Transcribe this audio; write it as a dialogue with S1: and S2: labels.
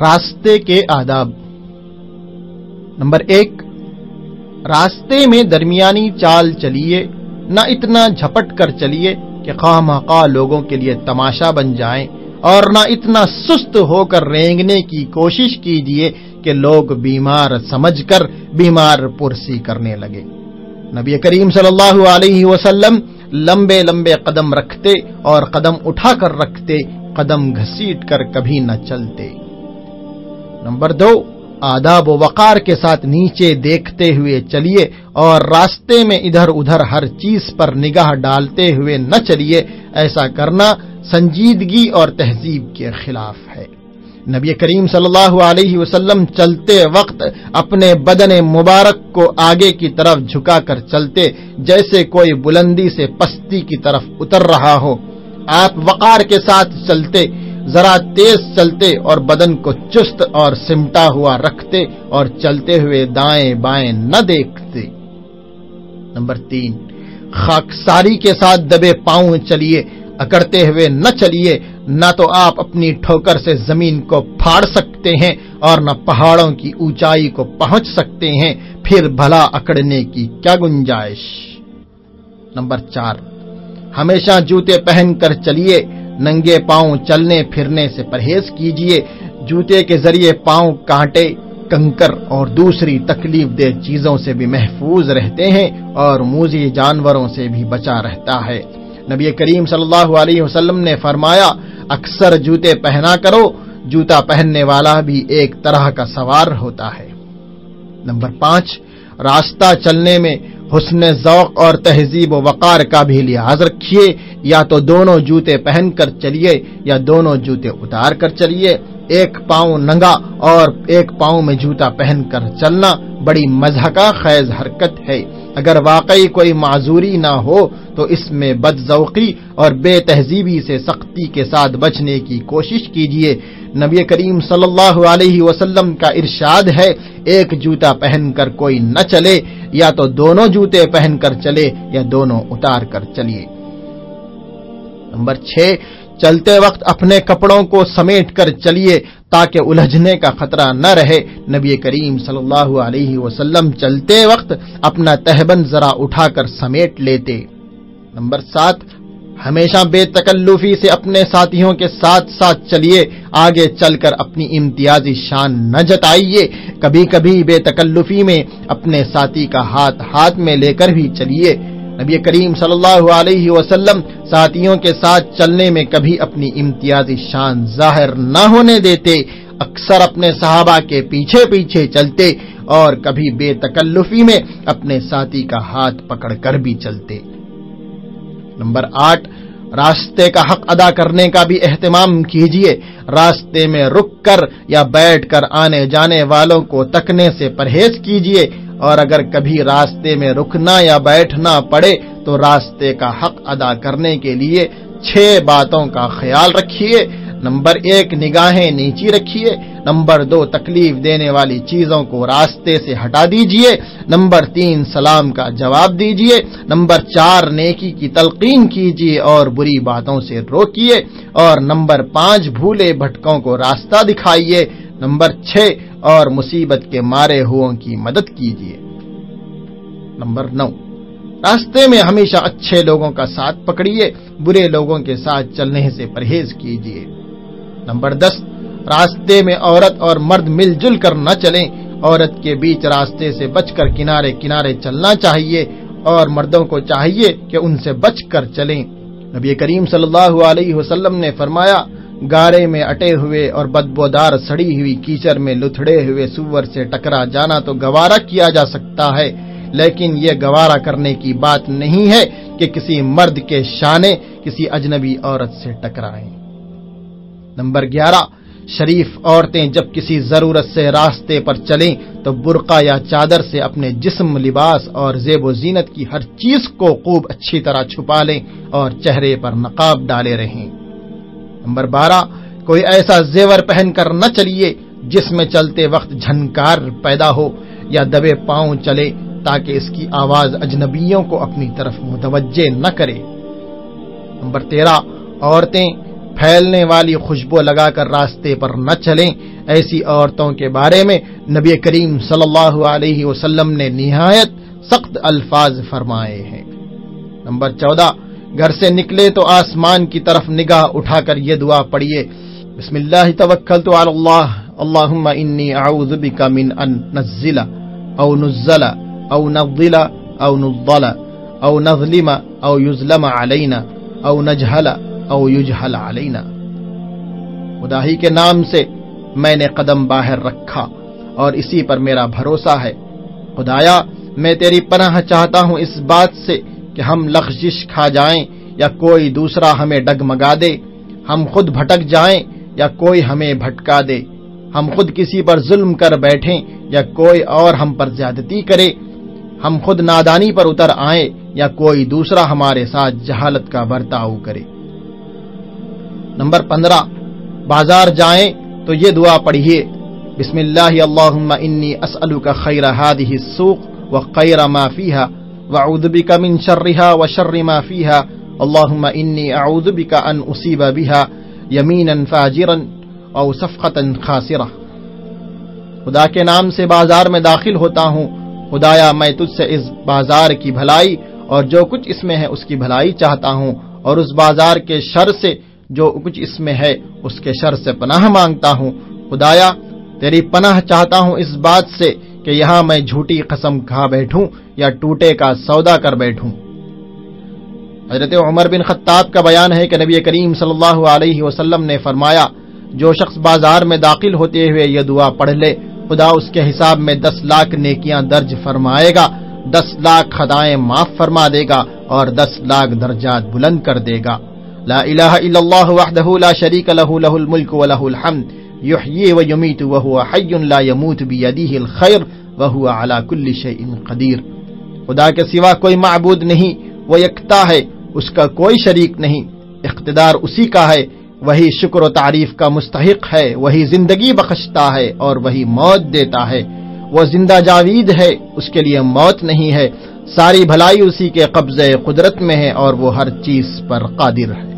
S1: راستے کے آداب۔ نمبر ایک، راستے میں درمیانی چال چلیے، نہ اتنا جھپٹ کر چلیے کہ خواہ مخواہ لوگوں کے لیے تماشا بن جائیں، اور نہ اتنا سست ہو کر رینگنے کی کوشش کیجیے کہ لوگ بیمار سمجھ کر بیمار پرسی کرنے لگے۔ نبی کریم صلی اللہ علیہ وسلم لمبے لمبے قدم رکھتے اور قدم اٹھا کر رکھتے، قدم گھسیٹ کر کبھی نہ چلتے۔ نمبر دو، آداب و وقار کے ساتھ نیچے دیکھتے ہوئے چلیے اور راستے میں ادھر ادھر ہر چیز پر نگاہ ڈالتے ہوئے نہ چلیے، ایسا کرنا سنجیدگی اور تہذیب کے خلاف ہے۔ نبی کریم صلی اللہ علیہ وسلم چلتے وقت اپنے بدن مبارک کو آگے کی طرف جھکا کر چلتے، جیسے کوئی بلندی سے پستی کی طرف اتر رہا ہو۔ آپ وقار کے ساتھ چلتے ذرا تیز چلتے اور بدن کو چست اور سمٹا ہوا رکھتے اور چلتے ہوئے دائیں بائیں نہ دیکھتے۔ نمبر تین خاکساری کے ساتھ دبے پاؤں چلیے، اکڑتے ہوئے نہ چلیے، نہ تو آپ اپنی ٹھوکر سے زمین کو پھاڑ سکتے ہیں اور نہ پہاڑوں کی اونچائی کو پہنچ سکتے ہیں، پھر بھلا اکڑنے کی کیا گنجائش۔ نمبر چار، ہمیشہ جوتے پہن کر چلیے ننگے پاؤں چلنے پھرنے سے پرہیز کیجیے جوتے کے ذریعے پاؤں کانٹے، کنکر اور دوسری تکلیف دہ چیزوں سے بھی محفوظ رہتے ہیں اور موزی جانوروں سے بھی بچا رہتا ہے۔ نبی کریم صلی اللہ علیہ وسلم نے فرمایا، اکثر جوتے پہنا کرو، جوتا پہننے والا بھی ایک طرح کا سوار ہوتا ہے۔ نمبر پانچ، راستہ چلنے میں حسن ذوق اور تہذیب و وقار کا بھی لحاظ رکھیے۔ یا تو دونوں جوتے پہن کر چلیے یا دونوں جوتے اتار کر چلیے، ایک پاؤں ننگا اور ایک پاؤں میں جوتا پہن کر چلنا بڑی مذہقہ خیز حرکت ہے۔ اگر واقعی کوئی معذوری نہ ہو، تو اس میں بد ذوقی اور بے تہذیبی سے سختی کے ساتھ بچنے کی کوشش کیجیے۔ نبی کریم صلی اللہ علیہ وسلم کا ارشاد ہے، ایک جوتا پہن کر کوئی نہ چلے، یا تو دونوں جوتے پہن کر چلے یا دونوں اتار کر چلیے۔ نمبر چھ، چلتے وقت اپنے کپڑوں کو سمیٹ کر چلیے تاکہ الجھنے کا خطرہ نہ رہے۔ نبی کریم صلی اللہ علیہ وسلم چلتے وقت اپنا تہبند ذرا اٹھا کر سمیٹ لیتے۔ نمبر سات، ہمیشہ بے تکلفی سے اپنے ساتھیوں کے ساتھ ساتھ چلیے، آگے چل کر اپنی امتیازی شان نہ جتائیے۔ کبھی کبھی بے تکلفی میں اپنے ساتھی کا ہاتھ ہاتھ میں لے کر بھی چلیے۔ نبی کریم صلی اللہ علیہ وسلم ساتھیوں کے ساتھ چلنے میں کبھی اپنی امتیازی شان ظاہر نہ ہونے دیتے، اکثر اپنے صحابہ کے پیچھے پیچھے چلتے اور کبھی بے تکلفی میں اپنے ساتھی کا ہاتھ پکڑ کر بھی چلتے۔ نمبر آٹھ، راستے کا حق ادا کرنے کا بھی اہتمام کیجیے راستے میں رک کر یا بیٹھ کر آنے جانے والوں کو تکنے سے پرہیز کیجیے اور اگر کبھی راستے میں رکنا یا بیٹھنا پڑے تو راستے کا حق ادا کرنے کے لیے چھ باتوں کا خیال رکھیے۔ نمبر ایک، نگاہیں نیچی رکھیے۔ نمبر دو، تکلیف دینے والی چیزوں کو راستے سے ہٹا دیجیے نمبر تین، سلام کا جواب دیجیے نمبر چار، نیکی کی تلقین کیجیے اور بری باتوں سے روکیے۔ اور نمبر پانچ، بھولے بھٹکوں کو راستہ دکھائیے۔ نمبر چھ اور مصیبت کے مارے ہو کی مدد کیجیے۔ نمبر نو، راستے میں ہمیشہ اچھے لوگوں کا ساتھ پکڑیے، برے لوگوں کے ساتھ چلنے سے پرہیز کیجیے۔ نمبر دس، راستے میں عورت اور مرد مل جل کر نہ چلیں، عورت کے بیچ راستے سے بچ کر کنارے کنارے چلنا چاہیے اور مردوں کو چاہیے کہ ان سے بچ کر چلیں۔ نبی کریم صلی اللہ علیہ وسلم نے فرمایا گارے میں اٹے ہوئے اور بدبودار سڑی ہوئی کیچر میں لتھڑے ہوئے سور سے ٹکرا جانا تو گوارا کیا جا سکتا ہے، لیکن یہ گوارا کرنے کی بات نہیں ہے کہ کسی مرد کے شانے کسی اجنبی عورت سے ٹکرائیں۔ نمبر گیارہ، شریف عورتیں جب کسی ضرورت سے راستے پر چلیں تو برقع یا چادر سے اپنے جسم، لباس اور زیب و زینت کی ہر چیز کو خوب اچھی طرح چھپا لیں اور چہرے پر نقاب ڈالے رہیں۔ نمبر بارہ، کوئی ایسا زیور پہن کر نہ چلیے جس میں چلتے وقت جھنکار پیدا ہو یا دبے پاؤں چلے تاکہ اس کی آواز اجنبیوں کو اپنی طرف متوجہ نہ کرے۔ نمبر تیرہ، عورتیں پھیلنے والی خوشبو لگا کر راستے پر نہ چلیں۔ ایسی عورتوں کے بارے میں نبی کریم صلی اللہ علیہ وسلم نے نہایت سخت الفاظ فرمائے ہیں۔ نمبر چودہ گھر سے نکلے تو آسمان کی طرف نگاہ اٹھا کر یہ دعا پڑھیے۔ بسم اللہ توکل تو اللہ۔ اللہم انی اعوذ بک من ان نزل او نزل او نضل او نضل او نظلم او یظلم علینا او نجہل او یجہل علینا۔ خدا ہی کے نام سے میں نے قدم باہر رکھا اور اسی پر میرا بھروسہ ہے۔ خدایا، میں تیری پناہ چاہتا ہوں اس بات سے کہ ہم لخشش کھا جائیں یا کوئی دوسرا ہمیں ڈگمگا دے، ہم خود بھٹک جائیں یا کوئی ہمیں بھٹکا دے۔ ہم خود کسی پر ظلم کر بیٹھیں یا کوئی اور ہم پر زیادتی کرے۔ ہم خود نادانی پر اتر آئیں یا کوئی دوسرا ہمارے ساتھ جہالت کا برتاؤ کرے۔ نمبر پندرہ، بازار جائیں تو یہ دعا پڑھیے، بسم اللہ اللہم انی اسألک خیر هذه السوق وخیر ما فيها وعوذ بك من شرها وشر ما فيها. اللهم إني أعوذ بك أن أصيب بها يمينا فاجرا أو صفقة خاسرة. خدا کے نام سے بازار میں داخل ہوتا ہوں. خدایا، میں تجھ سے اس بازار کی بھلائی اور جو کچھ اس میں ہے اس کی بھلائی چاہتا ہوں اور اس بازار کے شر سے جو کچھ اس میں ہے اس کے شر سے پناہ مانگتا ہوں. خدایا، تیری پناہ چاہتا ہوں اس بات سے کہ یہاں میں جھوٹی قسم کھا بیٹھوں یا ٹوٹے کا سودا کر بیٹھوں۔ حضرت عمر بن خطاب کا بیان ہے کہ نبی کریم صلی اللہ علیہ وسلم نے فرمایا، جو شخص بازار میں داخل ہوتے ہوئے یہ دعا پڑھ لے، خدا اس کے حساب میں دس لاکھ نیکیاں درج فرمائے گا، دس لاکھ خدائیں معاف فرما دے گا اور دس لاکھ درجات بلند کر دے گا۔ لا الہ الا اللہ وحدہ لا شریک لہ لہ الملک و لہ الحمد۔ یحیی و یمیت وهو حی لا يموت بیدیہ الخیر وهو على كل شیء قدیر خدا کے سوا کوئی معبود نہیں، وہ یکتا ہے، اس کا کوئی شریک نہیں۔ اقتدار اسی کا ہے، وہی شکر و تعریف کا مستحق ہے، وہی زندگی بخشتا ہے اور وہی موت دیتا ہے۔ وہ زندہ جاوید ہے، اس کے لیے موت نہیں ہے۔ ساری بھلائی اسی کے قبضے قدرت میں ہے اور وہ ہر چیز پر قادر ہے۔